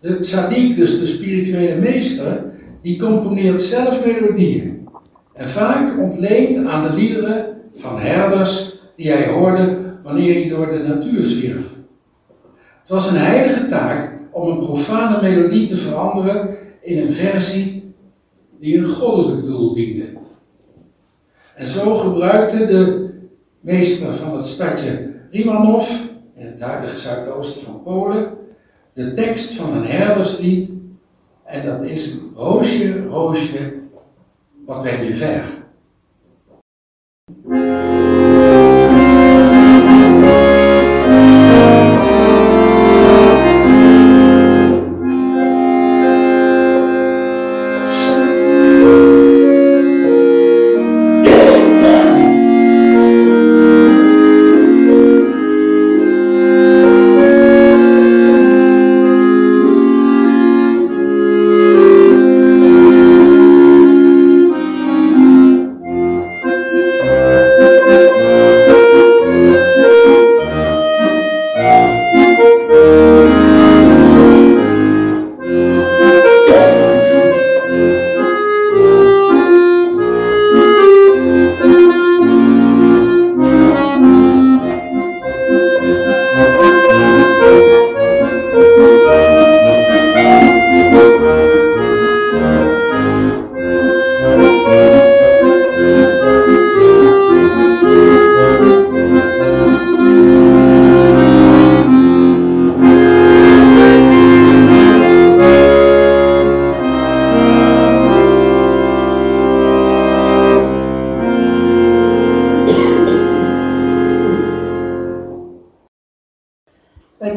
De tzaddik, dus de spirituele meester, die componeert zelf melodieën. En vaak ontleend aan de liederen van herders die hij hoorde wanneer hij door de natuur zwierf. Het was een heilige taak om een profane melodie te veranderen in een versie die een goddelijk doel diende. En zo gebruikte de meester van het stadje Rimanov, in het huidige zuidoosten van Polen, de tekst van een herderslied. En dat is Roosje, Roosje, wat ben je ver.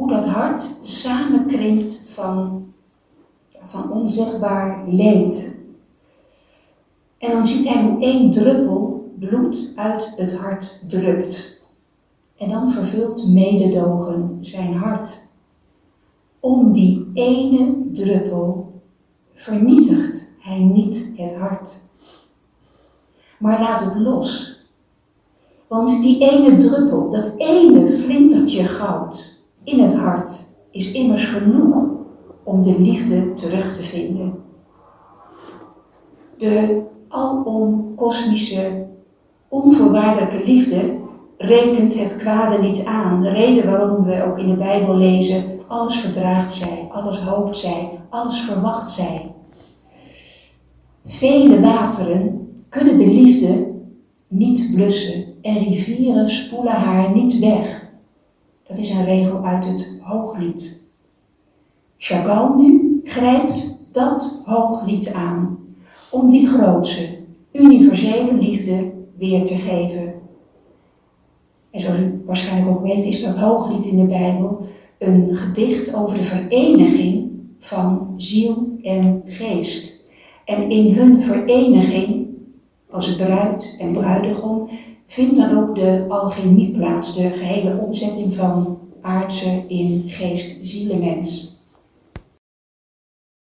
hoe dat hart samenkrimpt van, van onzegbaar leed. En dan ziet hij hoe één druppel bloed uit het hart drupt. En dan vervult mededogen zijn hart. Om die ene druppel vernietigt hij niet het hart. Maar laat het los. Want die ene druppel, dat ene flintertje goud in het hart, is immers genoeg om de liefde terug te vinden. De alom kosmische, onvoorwaardelijke liefde rekent het kwade niet aan. De reden waarom we ook in de Bijbel lezen, alles verdraagt zij, alles hoopt zij, alles verwacht zij. Vele wateren kunnen de liefde niet blussen en rivieren spoelen haar niet weg. Dat is een regel uit het Hooglied. Chagall nu grijpt dat Hooglied aan om die grootse, universele liefde weer te geven. En zoals u waarschijnlijk ook weet, is dat Hooglied in de Bijbel een gedicht over de vereniging van ziel en geest. En in hun vereniging, als bruid en bruidegom, vindt dan ook de alchemie plaats, de gehele omzetting van aardse in geest, ziel en mens.